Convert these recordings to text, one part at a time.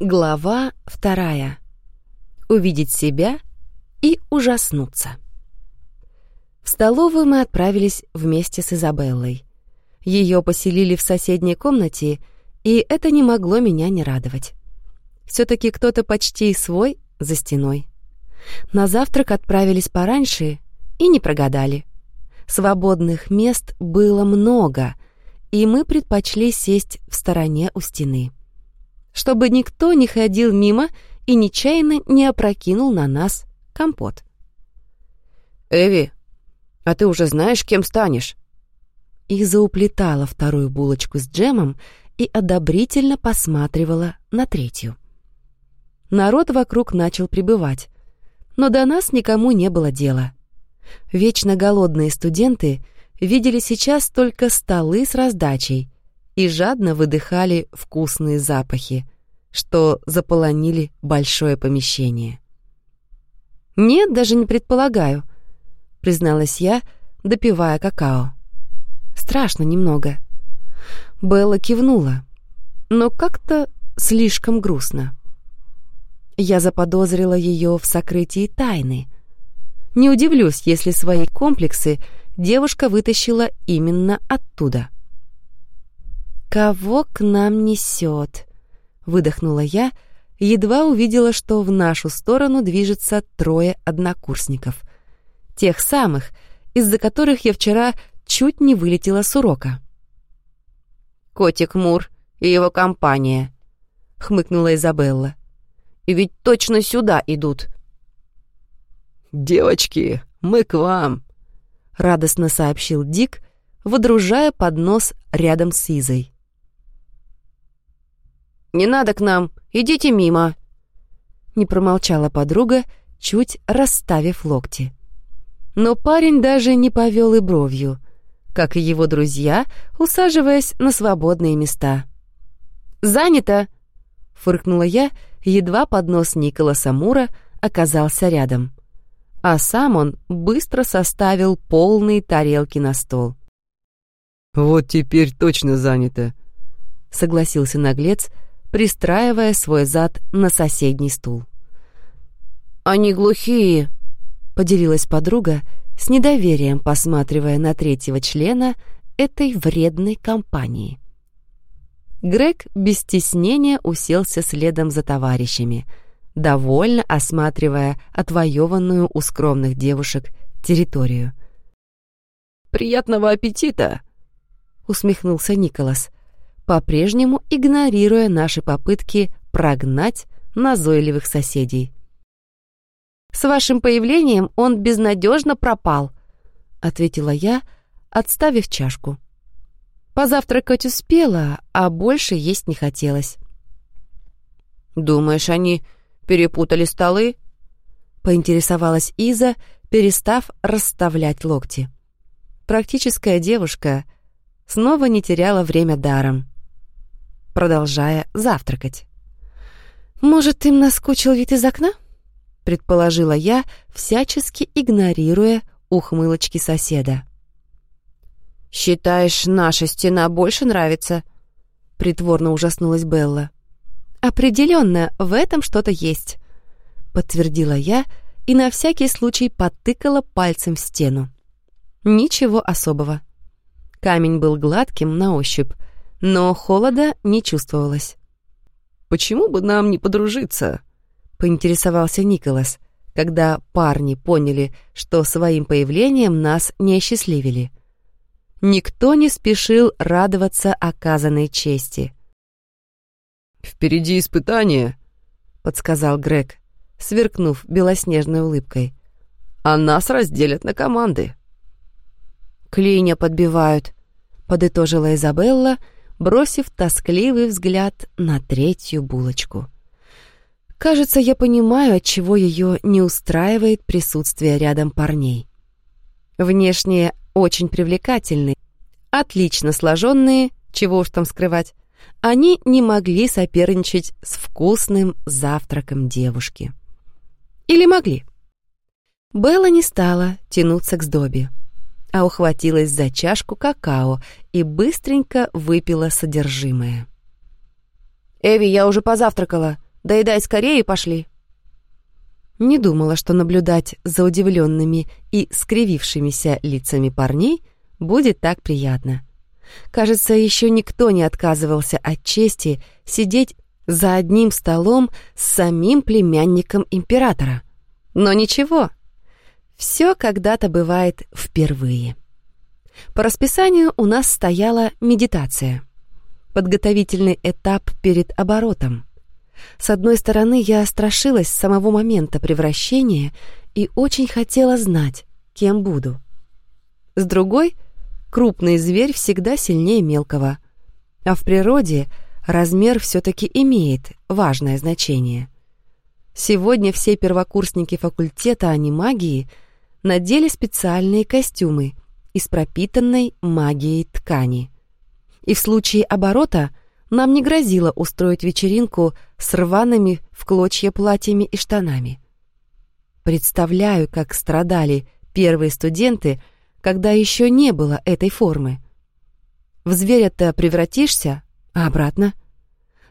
Глава вторая. Увидеть себя и ужаснуться. В столовую мы отправились вместе с Изабеллой. Ее поселили в соседней комнате, и это не могло меня не радовать. все таки кто-то почти свой за стеной. На завтрак отправились пораньше и не прогадали. Свободных мест было много, и мы предпочли сесть в стороне у стены чтобы никто не ходил мимо и нечаянно не опрокинул на нас компот. «Эви, а ты уже знаешь, кем станешь?» И зауплетала вторую булочку с джемом и одобрительно посматривала на третью. Народ вокруг начал прибывать, но до нас никому не было дела. Вечно голодные студенты видели сейчас только столы с раздачей и жадно выдыхали вкусные запахи, что заполонили большое помещение. «Нет, даже не предполагаю», — призналась я, допивая какао. «Страшно немного». Белла кивнула, но как-то слишком грустно. Я заподозрила ее в сокрытии тайны. Не удивлюсь, если свои комплексы девушка вытащила именно оттуда. «Кого к нам несет?» — выдохнула я, едва увидела, что в нашу сторону движется трое однокурсников. Тех самых, из-за которых я вчера чуть не вылетела с урока. «Котик Мур и его компания», — хмыкнула Изабелла. «И ведь точно сюда идут». «Девочки, мы к вам», — радостно сообщил Дик, водружая поднос рядом с Изой. «Не надо к нам, идите мимо!» Не промолчала подруга, чуть расставив локти. Но парень даже не повел и бровью, как и его друзья, усаживаясь на свободные места. «Занято!» — фыркнула я, едва поднос Николаса Мура оказался рядом. А сам он быстро составил полные тарелки на стол. «Вот теперь точно занято», — согласился наглец, — пристраивая свой зад на соседний стул. «Они глухие», — поделилась подруга, с недоверием посматривая на третьего члена этой вредной компании. Грег без стеснения уселся следом за товарищами, довольно осматривая отвоеванную у скромных девушек территорию. «Приятного аппетита!» — усмехнулся Николас, по-прежнему игнорируя наши попытки прогнать назойливых соседей. «С вашим появлением он безнадежно пропал», — ответила я, отставив чашку. Позавтракать успела, а больше есть не хотелось. «Думаешь, они перепутали столы?» — поинтересовалась Иза, перестав расставлять локти. Практическая девушка снова не теряла время даром продолжая завтракать. «Может, им наскучил вид из окна?» — предположила я, всячески игнорируя ухмылочки соседа. «Считаешь, наша стена больше нравится?» — притворно ужаснулась Белла. «Определенно, в этом что-то есть», — подтвердила я и на всякий случай потыкала пальцем в стену. Ничего особого. Камень был гладким на ощупь, но холода не чувствовалось. «Почему бы нам не подружиться?» — поинтересовался Николас, когда парни поняли, что своим появлением нас не осчастливили. Никто не спешил радоваться оказанной чести. «Впереди испытание», — подсказал Грег, сверкнув белоснежной улыбкой. «А нас разделят на команды». «Клинья подбивают», — подытожила Изабелла, — бросив тоскливый взгляд на третью булочку. Кажется, я понимаю, от чего ее не устраивает присутствие рядом парней. Внешне очень привлекательные, отлично сложенные, чего уж там скрывать, они не могли соперничать с вкусным завтраком девушки. Или могли? Белла не стала тянуться к сдобе а ухватилась за чашку какао и быстренько выпила содержимое. «Эви, я уже позавтракала. Доедай скорее и пошли». Не думала, что наблюдать за удивленными и скривившимися лицами парней будет так приятно. Кажется, еще никто не отказывался от чести сидеть за одним столом с самим племянником императора. Но ничего, все когда-то бывает впервые. По расписанию у нас стояла медитация. Подготовительный этап перед оборотом. С одной стороны, я страшилась самого момента превращения и очень хотела знать, кем буду. С другой, крупный зверь всегда сильнее мелкого. А в природе размер все-таки имеет важное значение. Сегодня все первокурсники факультета анимагии надели специальные костюмы из пропитанной магией ткани. И в случае оборота нам не грозило устроить вечеринку с рваными в клочья платьями и штанами. Представляю, как страдали первые студенты, когда еще не было этой формы. В зверя-то превратишься, а обратно?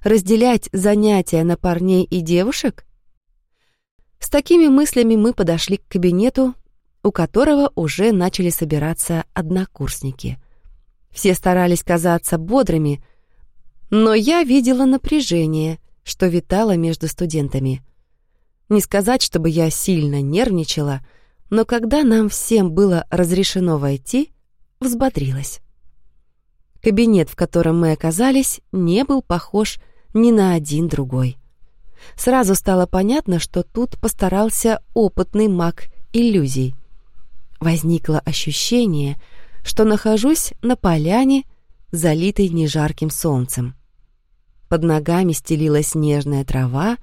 Разделять занятия на парней и девушек? С такими мыслями мы подошли к кабинету, у которого уже начали собираться однокурсники. Все старались казаться бодрыми, но я видела напряжение, что витало между студентами. Не сказать, чтобы я сильно нервничала, но когда нам всем было разрешено войти, взбодрилась. Кабинет, в котором мы оказались, не был похож ни на один другой. Сразу стало понятно, что тут постарался опытный маг иллюзий. Возникло ощущение, что нахожусь на поляне, залитой нежарким солнцем. Под ногами стелилась нежная трава,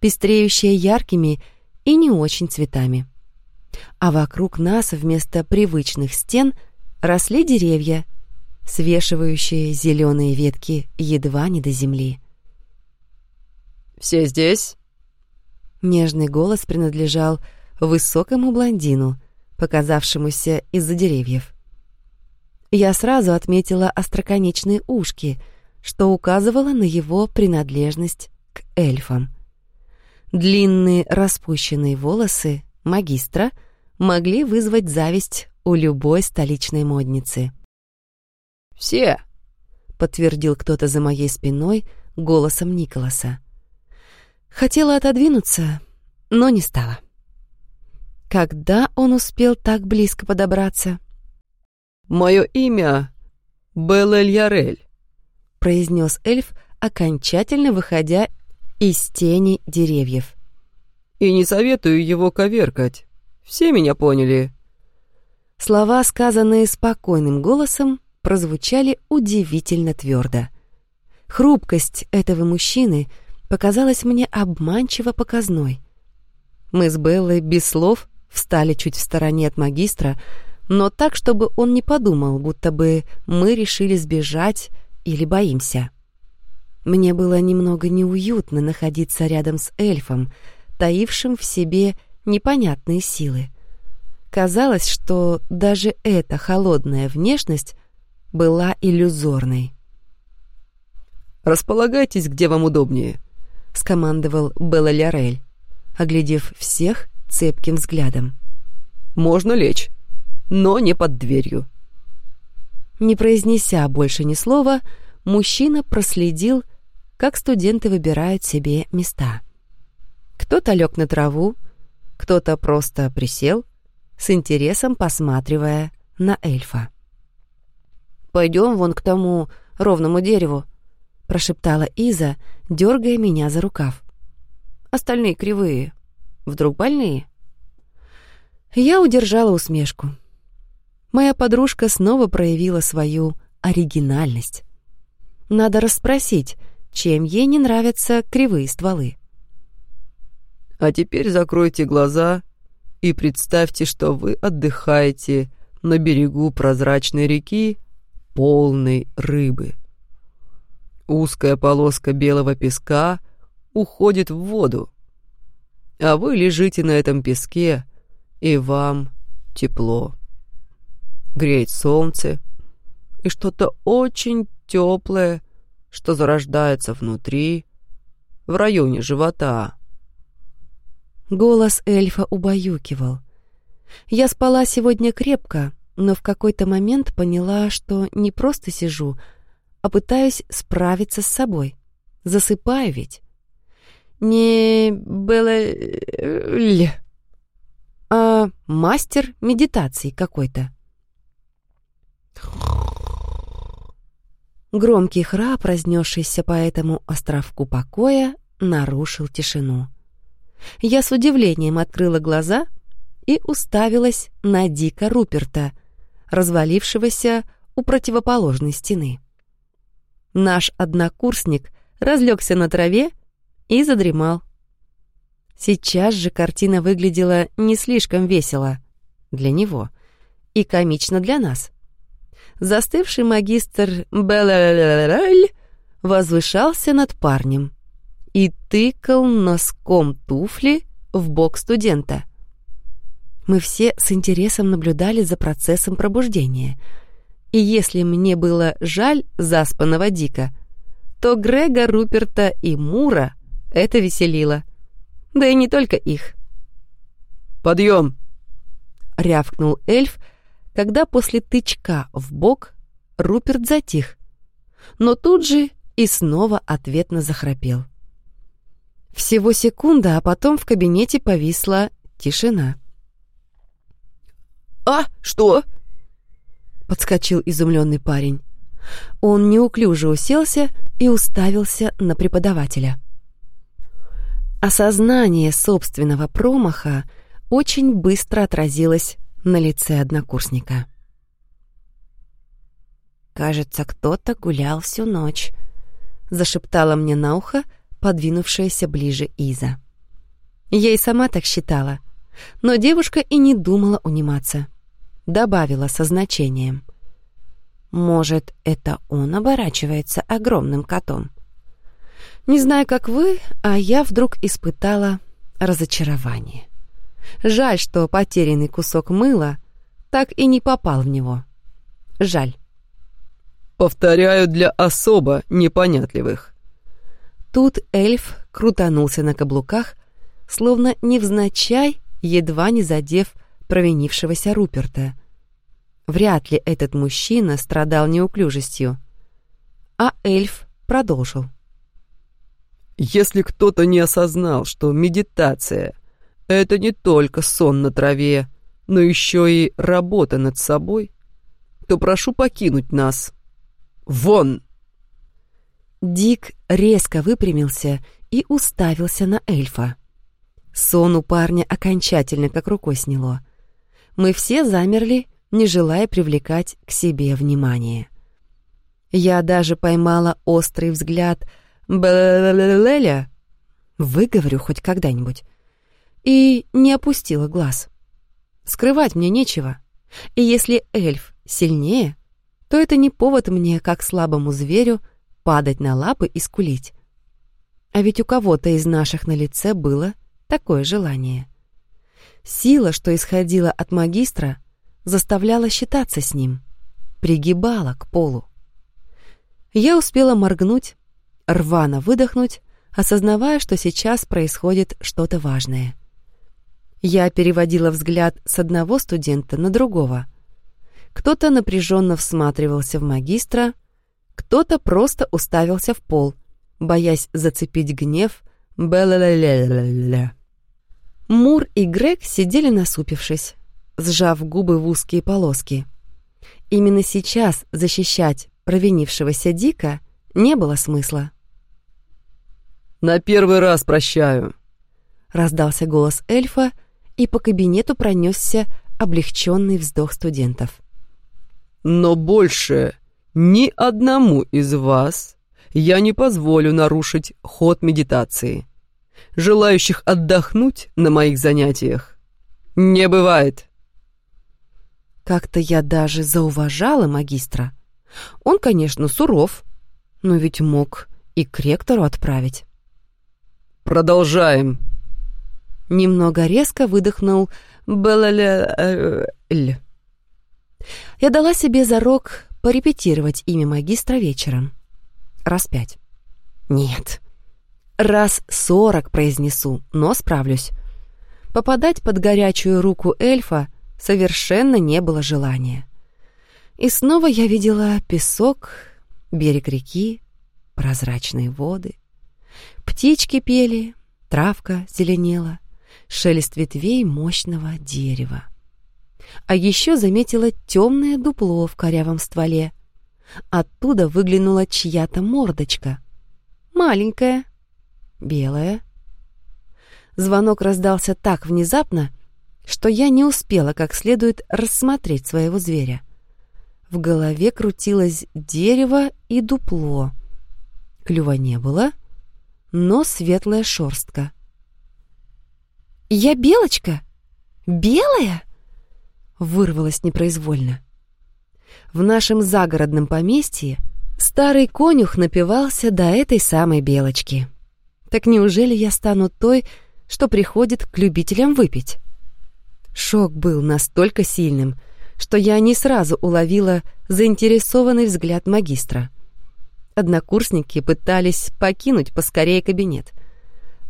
пестреющая яркими и не очень цветами. А вокруг нас вместо привычных стен росли деревья, свешивающие зеленые ветки едва не до земли. «Все здесь?» Нежный голос принадлежал высокому блондину, показавшемуся из-за деревьев. Я сразу отметила остроконечные ушки, что указывало на его принадлежность к эльфам. Длинные распущенные волосы магистра могли вызвать зависть у любой столичной модницы. «Все!» — подтвердил кто-то за моей спиной голосом Николаса. Хотела отодвинуться, но не стала. Когда он успел так близко подобраться? «Мое имя Белэль-Ярель», — произнес эльф, окончательно выходя из тени деревьев. «И не советую его коверкать. Все меня поняли». Слова, сказанные спокойным голосом, прозвучали удивительно твердо. Хрупкость этого мужчины показалась мне обманчиво показной. Мы с Беллой без слов встали чуть в стороне от магистра, но так, чтобы он не подумал, будто бы мы решили сбежать или боимся. Мне было немного неуютно находиться рядом с эльфом, таившим в себе непонятные силы. Казалось, что даже эта холодная внешность была иллюзорной. «Располагайтесь, где вам удобнее», — скомандовал Белла Лярель, оглядев всех цепким взглядом. «Можно лечь, но не под дверью». Не произнеся больше ни слова, мужчина проследил, как студенты выбирают себе места. Кто-то лег на траву, кто-то просто присел, с интересом посматривая на эльфа. «Пойдем вон к тому ровному дереву», — прошептала Иза, дергая меня за рукав. «Остальные кривые. Вдруг больные?» Я удержала усмешку. Моя подружка снова проявила свою оригинальность. Надо расспросить, чем ей не нравятся кривые стволы. «А теперь закройте глаза и представьте, что вы отдыхаете на берегу прозрачной реки, полной рыбы. Узкая полоска белого песка уходит в воду, а вы лежите на этом песке, и вам тепло. Греет солнце, и что-то очень теплое, что зарождается внутри, в районе живота». Голос эльфа убаюкивал. Я спала сегодня крепко, но в какой-то момент поняла, что не просто сижу, а пытаюсь справиться с собой. Засыпаю ведь. Не было... а мастер медитации какой-то. Громкий храп, разнесшийся по этому островку покоя, нарушил тишину. Я с удивлением открыла глаза и уставилась на Дика Руперта, развалившегося у противоположной стены. Наш однокурсник разлегся на траве и задремал. Сейчас же картина выглядела не слишком весело для него и комично для нас. Застывший магистр Беллаль возвышался над парнем и тыкал носком туфли в бок студента. Мы все с интересом наблюдали за процессом пробуждения. И если мне было жаль заспанного Дика, то Грега, Руперта и Мура это веселило. Да и не только их. «Подъем!» — рявкнул эльф, когда после тычка в бок Руперт затих, но тут же и снова ответно захрапел. Всего секунда, а потом в кабинете повисла тишина. «А, что?» — подскочил изумленный парень. Он неуклюже уселся и уставился на преподавателя. Осознание собственного промаха очень быстро отразилось на лице однокурсника. «Кажется, кто-то гулял всю ночь», — зашептала мне на ухо подвинувшаяся ближе Иза. И сама так считала, но девушка и не думала униматься. Добавила со значением. «Может, это он оборачивается огромным котом?» Не знаю, как вы, а я вдруг испытала разочарование. Жаль, что потерянный кусок мыла так и не попал в него. Жаль. Повторяю для особо непонятливых. Тут эльф крутанулся на каблуках, словно невзначай, едва не задев провинившегося Руперта. Вряд ли этот мужчина страдал неуклюжестью. А эльф продолжил. — если кто-то не осознал, что медитация — это не только сон на траве, но еще и работа над собой, то прошу покинуть нас. Вон!» Дик резко выпрямился и уставился на эльфа. Сон у парня окончательно как рукой сняло. Мы все замерли, не желая привлекать к себе внимание. Я даже поймала острый взгляд — Бэлэля, выговорю хоть когда-нибудь, и не опустила глаз. Скрывать мне нечего, и если эльф сильнее, то это не повод мне, как слабому зверю, падать на лапы и скулить. А ведь у кого-то из наших на лице было такое желание. Сила, что исходила от магистра, заставляла считаться с ним, пригибала к полу. Я успела моргнуть, рвано выдохнуть, осознавая, что сейчас происходит что-то важное. Я переводила взгляд с одного студента на другого. Кто-то напряженно всматривался в магистра, кто-то просто уставился в пол, боясь зацепить гнев Белла-ля-ля-ля. Мур и Грег сидели насупившись, сжав губы в узкие полоски. Именно сейчас защищать провинившегося Дика не было смысла. На первый раз прощаю!» Раздался голос эльфа, и по кабинету пронесся облегченный вздох студентов. «Но больше ни одному из вас я не позволю нарушить ход медитации. Желающих отдохнуть на моих занятиях не бывает». Как-то я даже зауважала магистра. Он, конечно, суров, но ведь мог и к ректору отправить. Продолжаем. Немного резко выдохнул Белаляль. Я дала себе зарок порепетировать имя магистра вечером. Раз пять. Нет. Раз сорок произнесу, но справлюсь. Попадать под горячую руку эльфа совершенно не было желания. И снова я видела песок, берег реки, прозрачные воды. Птички пели, травка зеленела, шелест ветвей мощного дерева. А еще заметила темное дупло в корявом стволе. Оттуда выглянула чья-то мордочка. Маленькая, белая. Звонок раздался так внезапно, что я не успела как следует рассмотреть своего зверя. В голове крутилось дерево и дупло. Клюва не было, но светлая шорстка. «Я белочка? Белая?» Вырвалась непроизвольно. В нашем загородном поместье старый конюх напивался до этой самой белочки. Так неужели я стану той, что приходит к любителям выпить? Шок был настолько сильным, что я не сразу уловила заинтересованный взгляд магистра. Однокурсники пытались покинуть поскорее кабинет,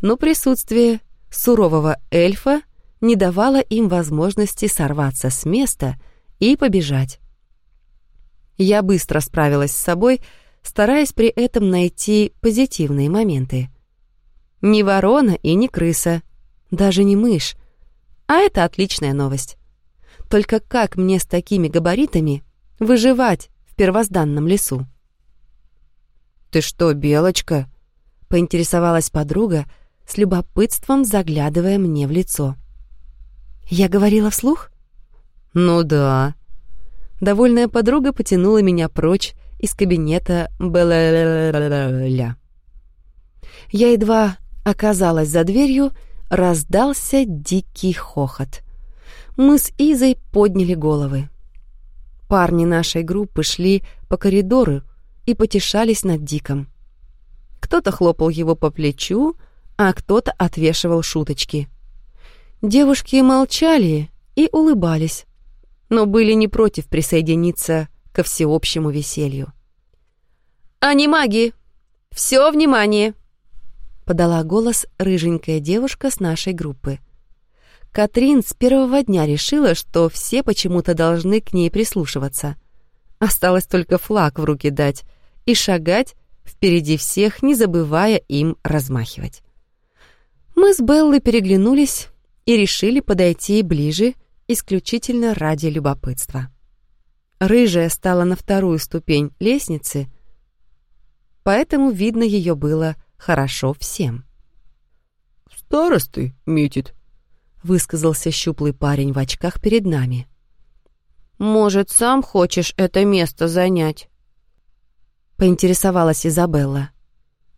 но присутствие сурового эльфа не давало им возможности сорваться с места и побежать. Я быстро справилась с собой, стараясь при этом найти позитивные моменты. Не ворона и не крыса, даже не мышь, а это отличная новость. Только как мне с такими габаритами выживать в первозданном лесу? «Ты что, белочка?» — поинтересовалась подруга, с любопытством заглядывая мне в лицо. «Я говорила вслух?» «Ну да». Довольная подруга потянула меня прочь из кабинета Белля. Я едва оказалась за дверью, раздался дикий хохот мы с Изой подняли головы. Парни нашей группы шли по коридору и потешались над Диком. Кто-то хлопал его по плечу, а кто-то отвешивал шуточки. Девушки молчали и улыбались, но были не против присоединиться ко всеобщему веселью. «Они маги! Все внимание!» — подала голос рыженькая девушка с нашей группы. Катрин с первого дня решила, что все почему-то должны к ней прислушиваться. Осталось только флаг в руки дать и шагать впереди всех, не забывая им размахивать. Мы с Беллой переглянулись и решили подойти ближе исключительно ради любопытства. Рыжая стала на вторую ступень лестницы, поэтому видно ее было хорошо всем. «Старосты метит», — высказался щуплый парень в очках перед нами. «Может, сам хочешь это место занять?» — поинтересовалась Изабелла.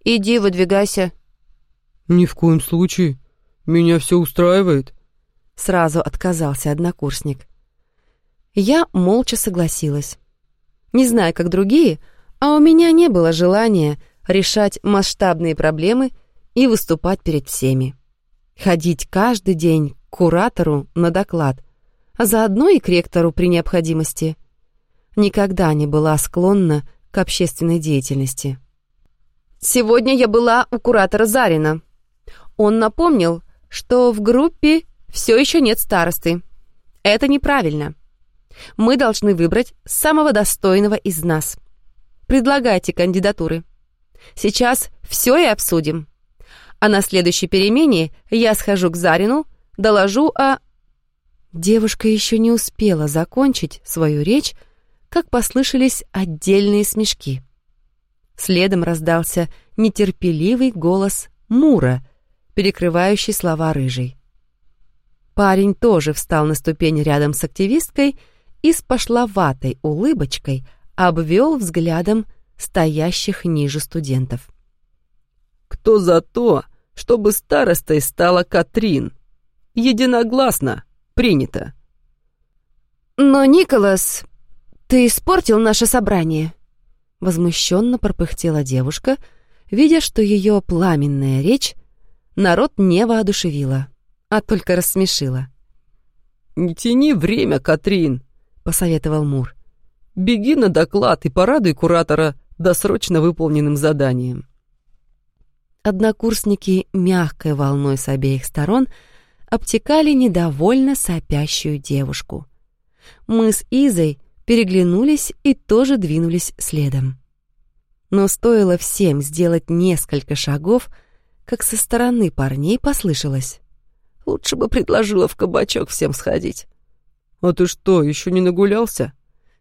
«Иди, выдвигайся». «Ни в коем случае. Меня все устраивает», — сразу отказался однокурсник. Я молча согласилась. Не знаю, как другие, а у меня не было желания решать масштабные проблемы и выступать перед всеми ходить каждый день к куратору на доклад, а заодно и к ректору при необходимости. Никогда не была склонна к общественной деятельности. «Сегодня я была у куратора Зарина. Он напомнил, что в группе все еще нет старосты. Это неправильно. Мы должны выбрать самого достойного из нас. Предлагайте кандидатуры. Сейчас все и обсудим а на следующей перемене я схожу к Зарину, доложу о...» Девушка еще не успела закончить свою речь, как послышались отдельные смешки. Следом раздался нетерпеливый голос Мура, перекрывающий слова рыжей. Парень тоже встал на ступень рядом с активисткой и с пошловатой улыбочкой обвел взглядом стоящих ниже студентов. «Кто за то, чтобы старостой стала Катрин. Единогласно. Принято. «Но, Николас, ты испортил наше собрание», — возмущенно пропыхтела девушка, видя, что ее пламенная речь народ не воодушевила, а только рассмешила. «Не тяни время, Катрин», — посоветовал Мур. «Беги на доклад и порадуй куратора досрочно выполненным заданием». Однокурсники мягкой волной с обеих сторон обтекали недовольно сопящую девушку. Мы с Изой переглянулись и тоже двинулись следом. Но стоило всем сделать несколько шагов, как со стороны парней послышалось. Лучше бы предложила в кабачок всем сходить. «А ты что, еще не нагулялся?»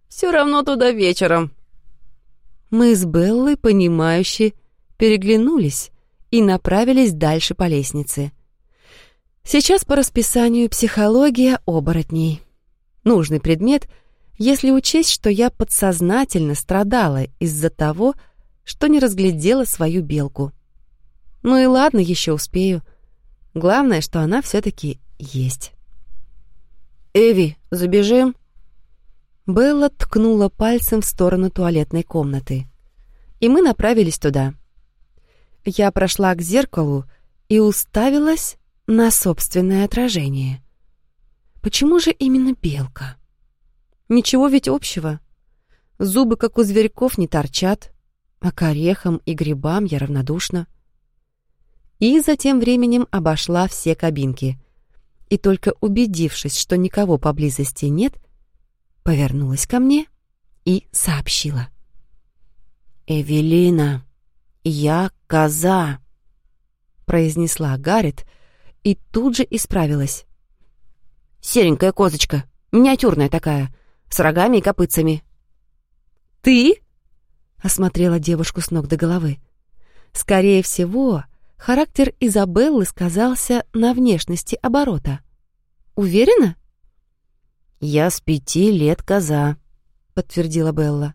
«Все равно туда вечером». Мы с Беллой, понимающе, переглянулись и направились дальше по лестнице. Сейчас по расписанию психология оборотней. Нужный предмет, если учесть, что я подсознательно страдала из-за того, что не разглядела свою белку. Ну и ладно, еще успею. Главное, что она все-таки есть. «Эви, забежим?» Белла ткнула пальцем в сторону туалетной комнаты. И мы направились туда. Я прошла к зеркалу и уставилась на собственное отражение. Почему же именно белка? Ничего ведь общего. Зубы, как у зверьков, не торчат, а к орехам и грибам я равнодушна. И за тем временем обошла все кабинки. И только убедившись, что никого поблизости нет, повернулась ко мне и сообщила. «Эвелина, я коза», — произнесла Гаррет и тут же исправилась. «Серенькая козочка, миниатюрная такая, с рогами и копытцами». «Ты?» — осмотрела девушку с ног до головы. «Скорее всего, характер Изабеллы сказался на внешности оборота. Уверена?» «Я с пяти лет коза», — подтвердила Белла.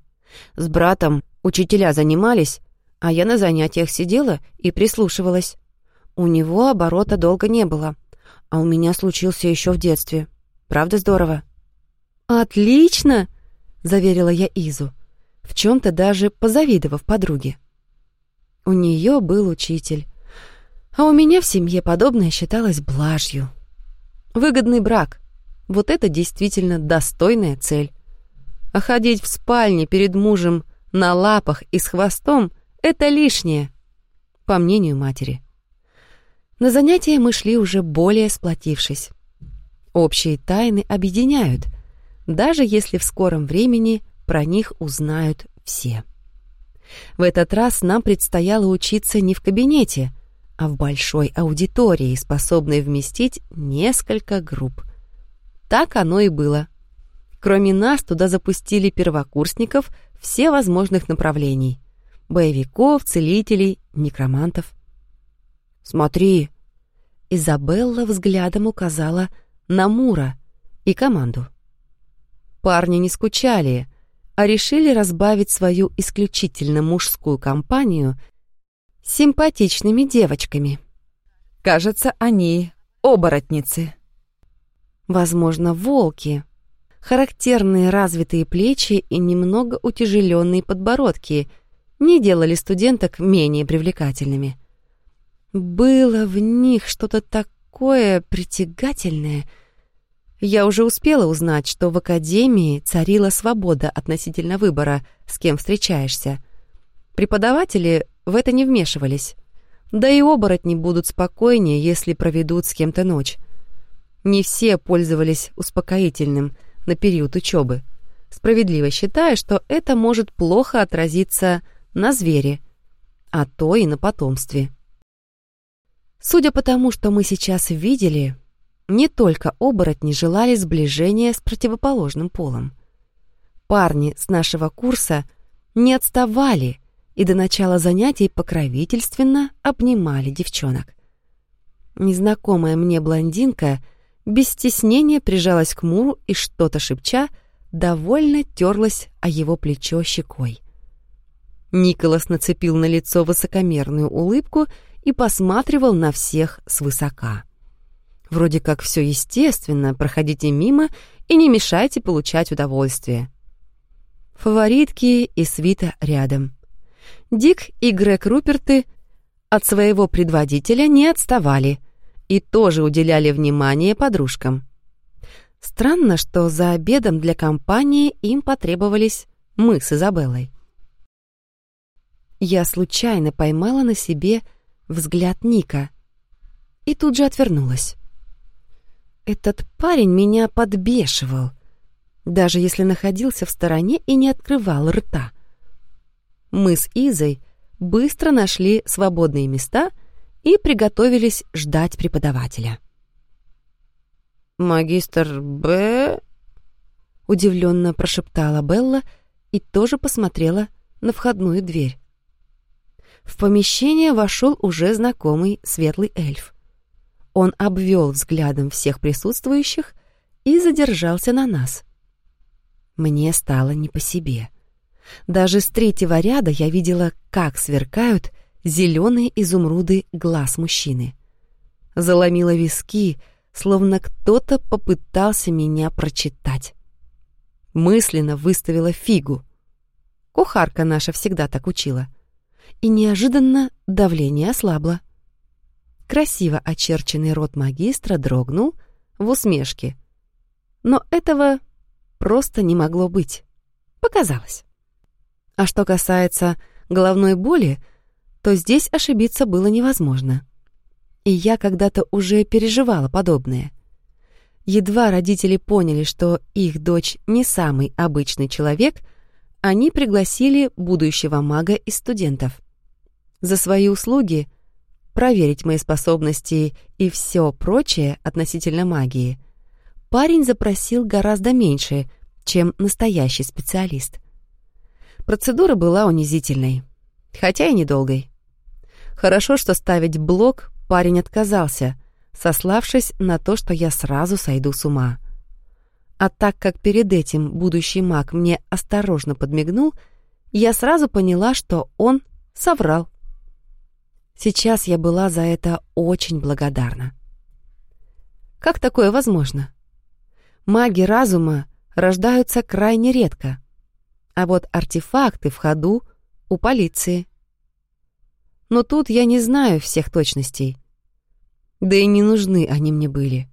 «С братом учителя занимались, а я на занятиях сидела и прислушивалась. У него оборота долго не было, а у меня случился еще в детстве. Правда здорово?» «Отлично!» — заверила я Изу, в чем-то даже позавидовав подруге. У нее был учитель, а у меня в семье подобное считалось блажью. Выгодный брак — вот это действительно достойная цель. А ходить в спальне перед мужем на лапах и с хвостом — это лишнее, по мнению матери. На занятия мы шли уже более сплотившись. Общие тайны объединяют, даже если в скором времени про них узнают все. В этот раз нам предстояло учиться не в кабинете, а в большой аудитории, способной вместить несколько групп. Так оно и было. Кроме нас туда запустили первокурсников всевозможных направлений — боевиков, целителей, некромантов. «Смотри!» Изабелла взглядом указала на Мура и команду. Парни не скучали, а решили разбавить свою исключительно мужскую компанию симпатичными девочками. Кажется, они оборотницы. Возможно, волки. Характерные развитые плечи и немного утяжеленные подбородки не делали студенток менее привлекательными. Было в них что-то такое притягательное — я уже успела узнать, что в академии царила свобода относительно выбора, с кем встречаешься. Преподаватели в это не вмешивались. Да и оборотни будут спокойнее, если проведут с кем-то ночь. Не все пользовались успокоительным на период учебы, справедливо считая, что это может плохо отразиться на звере, а то и на потомстве. Судя по тому, что мы сейчас видели, не только оборотни желали сближения с противоположным полом. Парни с нашего курса не отставали и до начала занятий покровительственно обнимали девчонок. Незнакомая мне блондинка без стеснения прижалась к Муру и что-то шепча, довольно терлась о его плечо щекой. Николас нацепил на лицо высокомерную улыбку и посматривал на всех свысока. Вроде как все естественно, проходите мимо и не мешайте получать удовольствие. Фаворитки и свита рядом. Дик и Грег Руперты от своего предводителя не отставали и тоже уделяли внимание подружкам. Странно, что за обедом для компании им потребовались мы с Изабеллой. Я случайно поймала на себе взгляд Ника и тут же отвернулась. Этот парень меня подбешивал, даже если находился в стороне и не открывал рта. Мы с Изой быстро нашли свободные места и приготовились ждать преподавателя. «Магистр Б...» — удивленно прошептала Белла и тоже посмотрела на входную дверь. В помещение вошел уже знакомый светлый эльф. Он обвел взглядом всех присутствующих и задержался на нас. Мне стало не по себе. Даже с третьего ряда я видела, как сверкают зеленые изумруды глаз мужчины. Заломила виски, словно кто-то попытался меня прочитать. Мысленно выставила фигу. Кухарка наша всегда так учила. И неожиданно давление ослабло. Красиво очерченный рот магистра дрогнул в усмешке. Но этого просто не могло быть. Показалось. А что касается головной боли, то здесь ошибиться было невозможно. И я когда-то уже переживала подобное. Едва родители поняли, что их дочь не самый обычный человек, они пригласили будущего мага из студентов. За свои услуги проверить мои способности и все прочее относительно магии, парень запросил гораздо меньше, чем настоящий специалист. Процедура была унизительной, хотя и недолгой. Хорошо, что ставить блок парень отказался, сославшись на то, что я сразу сойду с ума. А так как перед этим будущий маг мне осторожно подмигнул, я сразу поняла, что он соврал. Сейчас я была за это очень благодарна. Как такое возможно? Маги разума рождаются крайне редко, а вот артефакты в ходу у полиции. Но тут я не знаю всех точностей. Да и не нужны они мне были.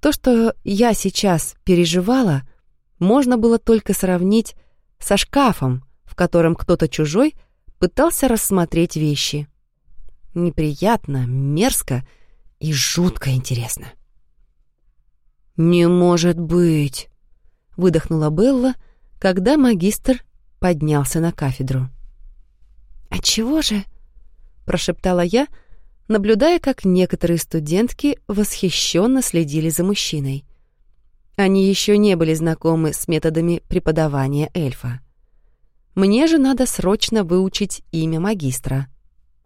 То, что я сейчас переживала, можно было только сравнить со шкафом, в котором кто-то чужой пытался рассмотреть вещи — неприятно, мерзко и жутко интересно. «Не может быть!» — выдохнула Белла, когда магистр поднялся на кафедру. «А чего же?» — прошептала я, наблюдая, как некоторые студентки восхищенно следили за мужчиной. Они еще не были знакомы с методами преподавания эльфа. Мне же надо срочно выучить имя магистра —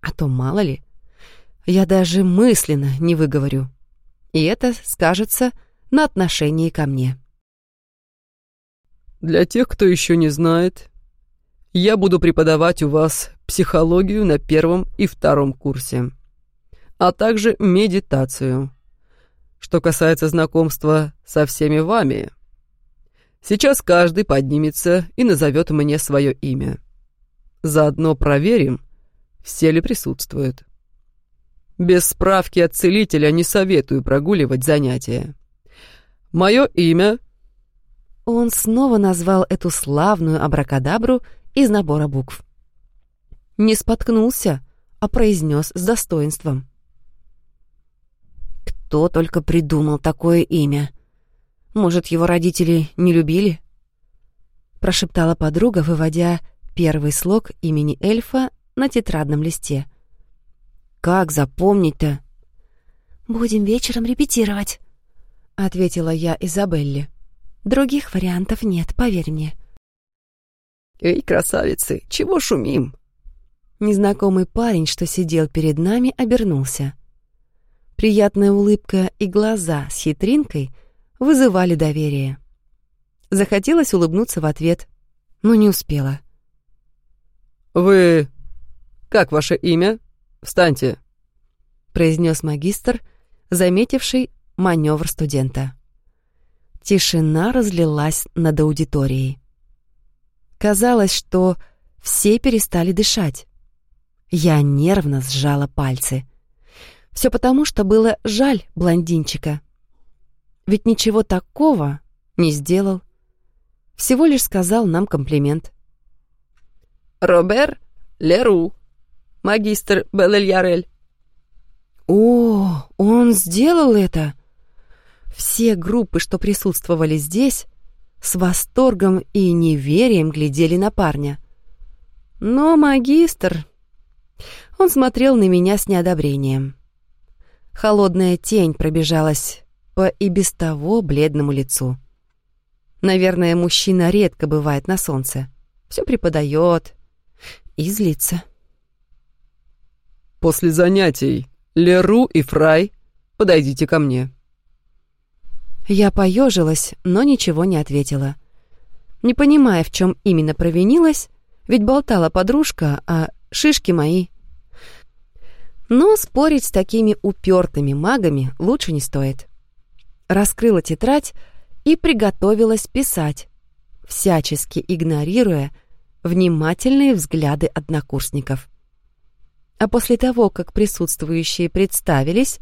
а то мало ли. Я даже мысленно не выговорю. И это скажется на отношении ко мне. Для тех, кто еще не знает, я буду преподавать у вас психологию на первом и втором курсе, а также медитацию. Что касается знакомства со всеми вами, сейчас каждый поднимется и назовет мне свое имя. Заодно проверим, все ли присутствуют. Без справки от целителя не советую прогуливать занятия. Мое имя... Он снова назвал эту славную абракадабру из набора букв. Не споткнулся, а произнес с достоинством. Кто только придумал такое имя? Может, его родители не любили? Прошептала подруга, выводя первый слог имени эльфа на тетрадном листе. «Как запомнить-то?» «Будем вечером репетировать», — ответила я Изабелле. «Других вариантов нет, поверь мне». «Эй, красавицы, чего шумим?» Незнакомый парень, что сидел перед нами, обернулся. Приятная улыбка и глаза с хитринкой вызывали доверие. Захотелось улыбнуться в ответ, но не успела. «Вы «Как ваше имя? Встаньте!» произнес магистр, заметивший маневр студента. Тишина разлилась над аудиторией. Казалось, что все перестали дышать. Я нервно сжала пальцы. Все потому, что было жаль блондинчика. Ведь ничего такого не сделал. Всего лишь сказал нам комплимент. «Робер Леру», магистр Белельярель», О, он сделал это! Все группы, что присутствовали здесь, с восторгом и неверием глядели на парня. Но магистр... Он смотрел на меня с неодобрением. Холодная тень пробежалась по и без того бледному лицу. Наверное, мужчина редко бывает на солнце. Все преподает и злится. «После занятий Леру и Фрай, подойдите ко мне». Я поежилась, но ничего не ответила. Не понимая, в чем именно провинилась, ведь болтала подружка, а шишки мои. Но спорить с такими упертыми магами лучше не стоит. Раскрыла тетрадь и приготовилась писать, всячески игнорируя внимательные взгляды однокурсников. А после того, как присутствующие представились,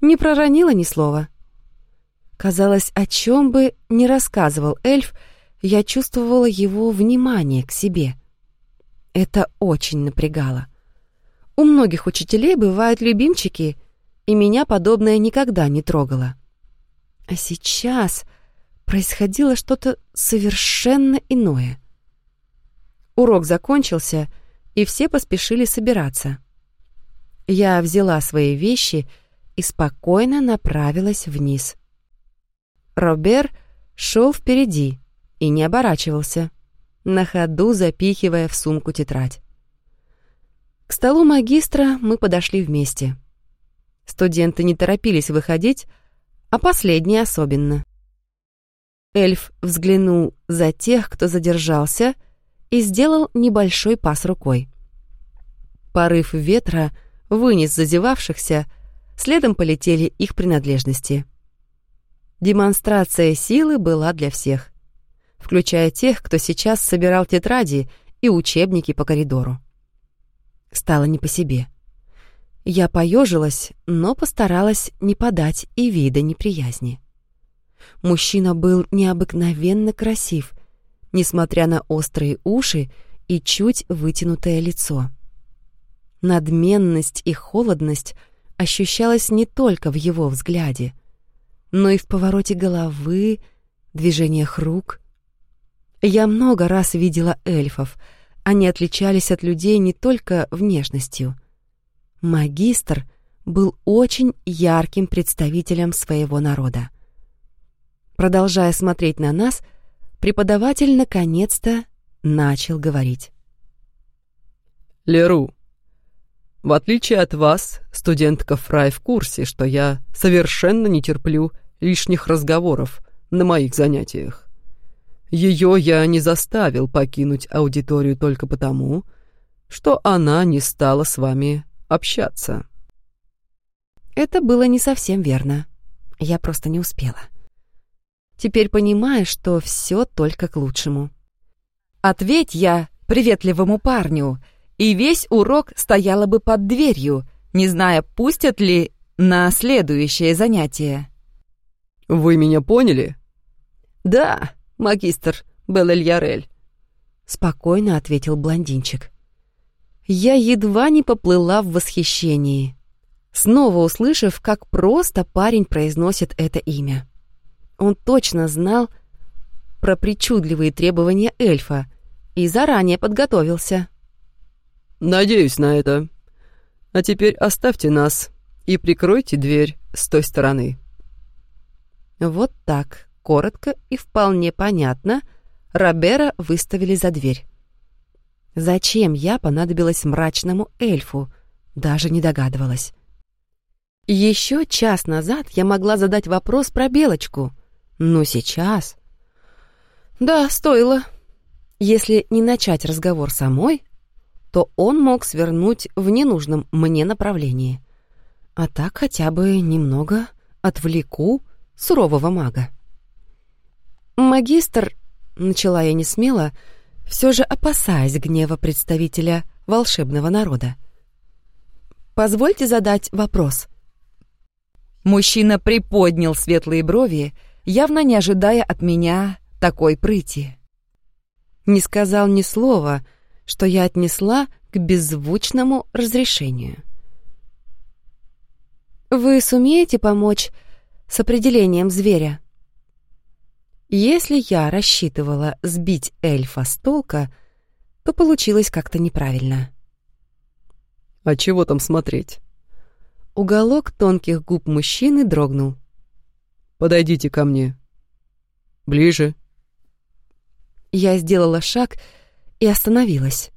не проронила ни слова. Казалось, о чем бы ни рассказывал эльф, я чувствовала его внимание к себе. Это очень напрягало. У многих учителей бывают любимчики, и меня подобное никогда не трогало. А сейчас происходило что-то совершенно иное. Урок закончился, и все поспешили собираться. Я взяла свои вещи и спокойно направилась вниз. Робер шел впереди и не оборачивался, на ходу запихивая в сумку тетрадь. К столу магистра мы подошли вместе. Студенты не торопились выходить, а последний особенно. Эльф взглянул за тех, кто задержался, и сделал небольшой пас рукой. Порыв ветра вынес зазевавшихся, следом полетели их принадлежности. Демонстрация силы была для всех, включая тех, кто сейчас собирал тетради и учебники по коридору. Стало не по себе — я поежилась, но постаралась не подать и вида неприязни. Мужчина был необыкновенно красив, несмотря на острые уши и чуть вытянутое лицо. Надменность и холодность ощущалась не только в его взгляде, но и в повороте головы, движениях рук. Я много раз видела эльфов, они отличались от людей не только внешностью — Магистр был очень ярким представителем своего народа. Продолжая смотреть на нас, преподаватель наконец-то начал говорить. «Леру, в отличие от вас, студентка Фрай в курсе, что я совершенно не терплю лишних разговоров на моих занятиях. Ее я не заставил покинуть аудиторию только потому, что она не стала с вами общаться. Это было не совсем верно. Я просто не успела. Теперь понимаю, что все только к лучшему. Ответь я приветливому парню, и весь урок стояла бы под дверью, не зная, пустят ли на следующее занятие. «Вы меня поняли?» «Да, магистр Белэльярель», — спокойно ответил блондинчик. Я едва не поплыла в восхищении, снова услышав, как просто парень произносит это имя. Он точно знал про причудливые требования эльфа и заранее подготовился. «Надеюсь на это. А теперь оставьте нас и прикройте дверь с той стороны». Вот так, коротко и вполне понятно, Робера выставили за дверь. Зачем я понадобилась мрачному эльфу, даже не догадывалась. Еще час назад я могла задать вопрос про Белочку, но сейчас... Да, стоило. Если не начать разговор самой, то он мог свернуть в ненужном мне направлении. А так хотя бы немного отвлеку сурового мага. «Магистр», — начала я не смело, — все же опасаясь гнева представителя волшебного народа. «Позвольте задать вопрос». Мужчина приподнял светлые брови, явно не ожидая от меня такой прыти. Не сказал ни слова, что я отнесла к беззвучному разрешению. Вы сумеете помочь с определением зверя? Если я рассчитывала сбить эльфа с толка, то получилось как-то неправильно. А чего там смотреть? Уголок тонких губ мужчины дрогнул. Подойдите ко мне. Ближе. Я сделала шаг и остановилась.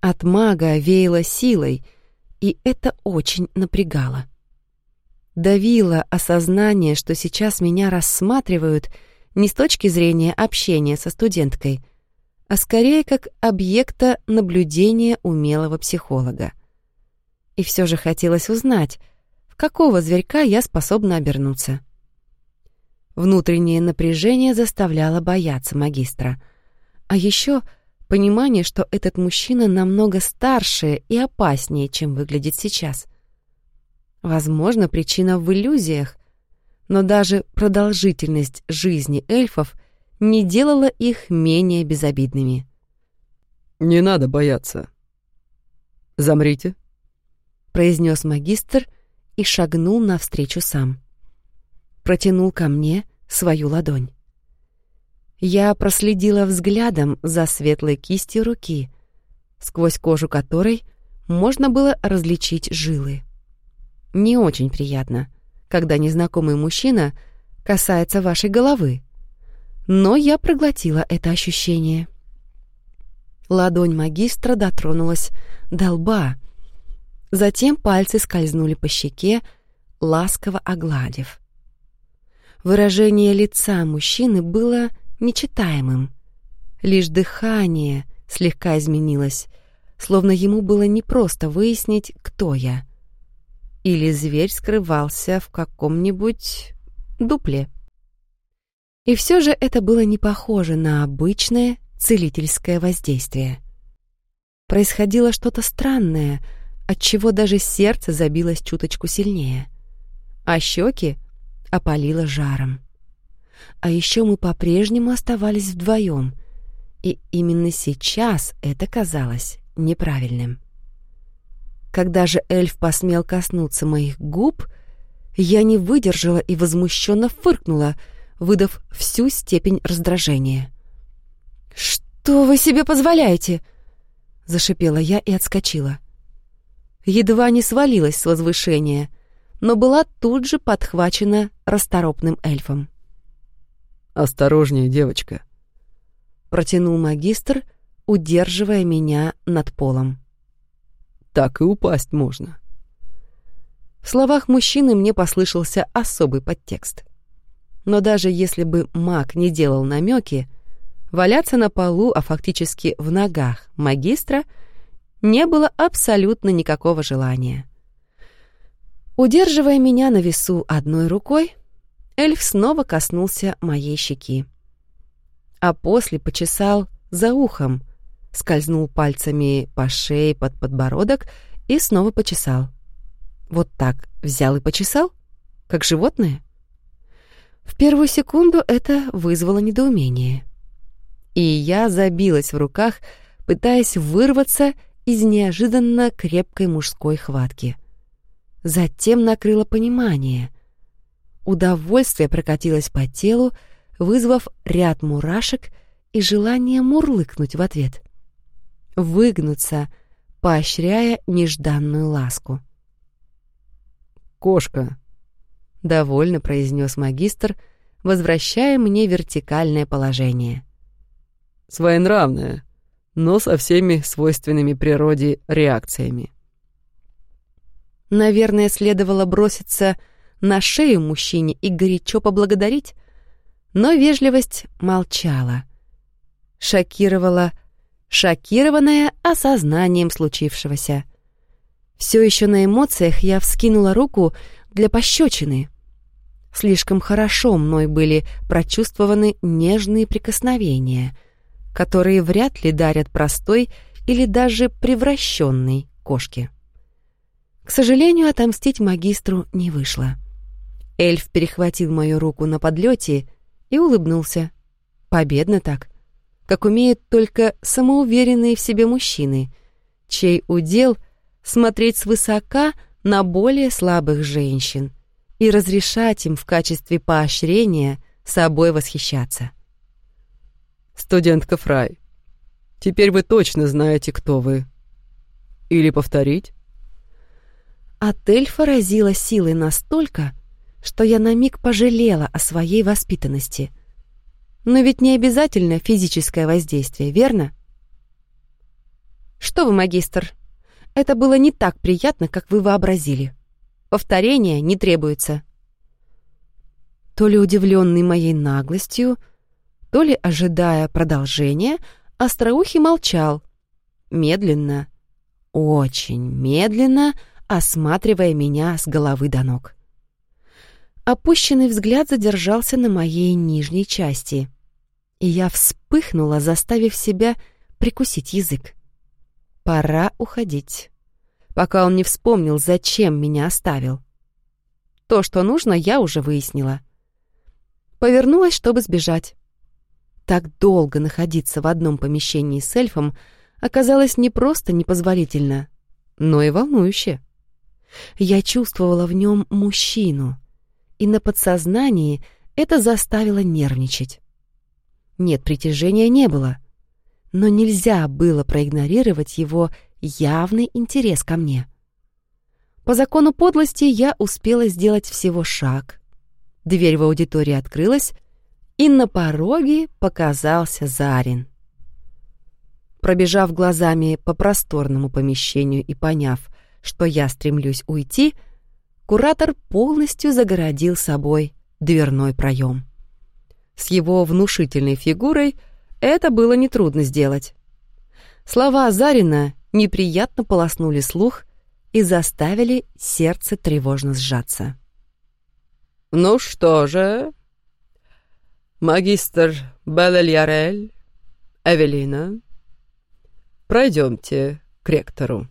От мага веяло силой, и это очень напрягало. Давило осознание, что сейчас меня рассматривают не с точки зрения общения со студенткой, а скорее как объекта наблюдения умелого психолога. И все же хотелось узнать, в какого зверька я способна обернуться. Внутреннее напряжение заставляло бояться магистра. А еще понимание, что этот мужчина намного старше и опаснее, чем выглядит сейчас. Возможно, причина в иллюзиях, но даже продолжительность жизни эльфов не делала их менее безобидными. «Не надо бояться. Замрите», — произнес магистр и шагнул навстречу сам. Протянул ко мне свою ладонь. Я проследила взглядом за светлой кистью руки, сквозь кожу которой можно было различить жилы. Не очень приятно, когда незнакомый мужчина касается вашей головы. Но я проглотила это ощущение. Ладонь магистра дотронулась до лба. Затем пальцы скользнули по щеке, ласково огладив. Выражение лица мужчины было нечитаемым. Лишь дыхание слегка изменилось, словно ему было непросто выяснить, кто я. Или зверь скрывался в каком-нибудь дупле. И все же это было не похоже на обычное целительское воздействие. Происходило что-то странное, от чего даже сердце забилось чуточку сильнее, а щеки опалило жаром. А еще мы по-прежнему оставались вдвоем, и именно сейчас это казалось неправильным. Когда же эльф посмел коснуться моих губ, я не выдержала и возмущенно фыркнула, выдав всю степень раздражения. «Что вы себе позволяете?» — зашипела я и отскочила. Едва не свалилась с возвышения, но была тут же подхвачена расторопным эльфом. «Осторожнее, девочка», — протянул магистр, удерживая меня над полом. «Так и упасть можно». В словах мужчины мне послышался особый подтекст. Но даже если бы маг не делал намеки, валяться на полу, а фактически в ногах магистра, не было абсолютно никакого желания. Удерживая меня на весу одной рукой, эльф снова коснулся моей щеки. А после почесал за ухом, скользнул пальцами по шее под подбородок и снова почесал. Вот так взял и почесал, как животное. В первую секунду это вызвало недоумение. И я забилась в руках, пытаясь вырваться из неожиданно крепкой мужской хватки. Затем накрыло понимание — Удовольствие прокатилось по телу, вызвав ряд мурашек и желание мурлыкнуть в ответ. Выгнуться, поощряя нежданную ласку. «Кошка», — довольно произнес магистр, возвращая мне вертикальное положение. «Своенравная, но со всеми свойственными природе реакциями». Наверное, следовало броситься на шею мужчине и горячо поблагодарить, но вежливость молчала. Шокировала, шокированная осознанием случившегося. Все еще на эмоциях я вскинула руку для пощечины. Слишком хорошо мной были прочувствованы нежные прикосновения, которые вряд ли дарят простой или даже превращенной кошке. К сожалению, отомстить магистру не вышло. Эльф перехватил мою руку на подлете и улыбнулся. Победно так, как умеют только самоуверенные в себе мужчины, чей удел смотреть свысока на более слабых женщин и разрешать им в качестве поощрения собой восхищаться. «Студентка Фрай, теперь вы точно знаете, кто вы. Или повторить?» От эльфа разила силой настолько, что я на миг пожалела о своей воспитанности. Но ведь не обязательно физическое воздействие, верно? Что вы, магистр? Это было не так приятно, как вы вообразили. Повторения не требуется. То ли удивленный моей наглостью, то ли ожидая продолжения, Остроухий молчал. Медленно, очень медленно осматривая меня с головы до ног. Опущенный взгляд задержался на моей нижней части, и я вспыхнула, заставив себя прикусить язык. Пора уходить, пока он не вспомнил, зачем меня оставил. То, что нужно, я уже выяснила. Повернулась, чтобы сбежать. Так долго находиться в одном помещении с эльфом оказалось не просто непозволительно, но и волнующе. Я чувствовала в нем мужчину, и на подсознании это заставило нервничать. Нет, притяжения не было, но нельзя было проигнорировать его явный интерес ко мне. По закону подлости я успела сделать всего шаг. Дверь в аудитории открылась, и на пороге показался Зарин. Пробежав глазами по просторному помещению и поняв, что я стремлюсь уйти, куратор полностью загородил собой дверной проем. С его внушительной фигурой это было нетрудно сделать. Слова Зарина неприятно полоснули слух и заставили сердце тревожно сжаться. «Ну что же, магистр Белельярель, Эвелина, пройдемте к ректору».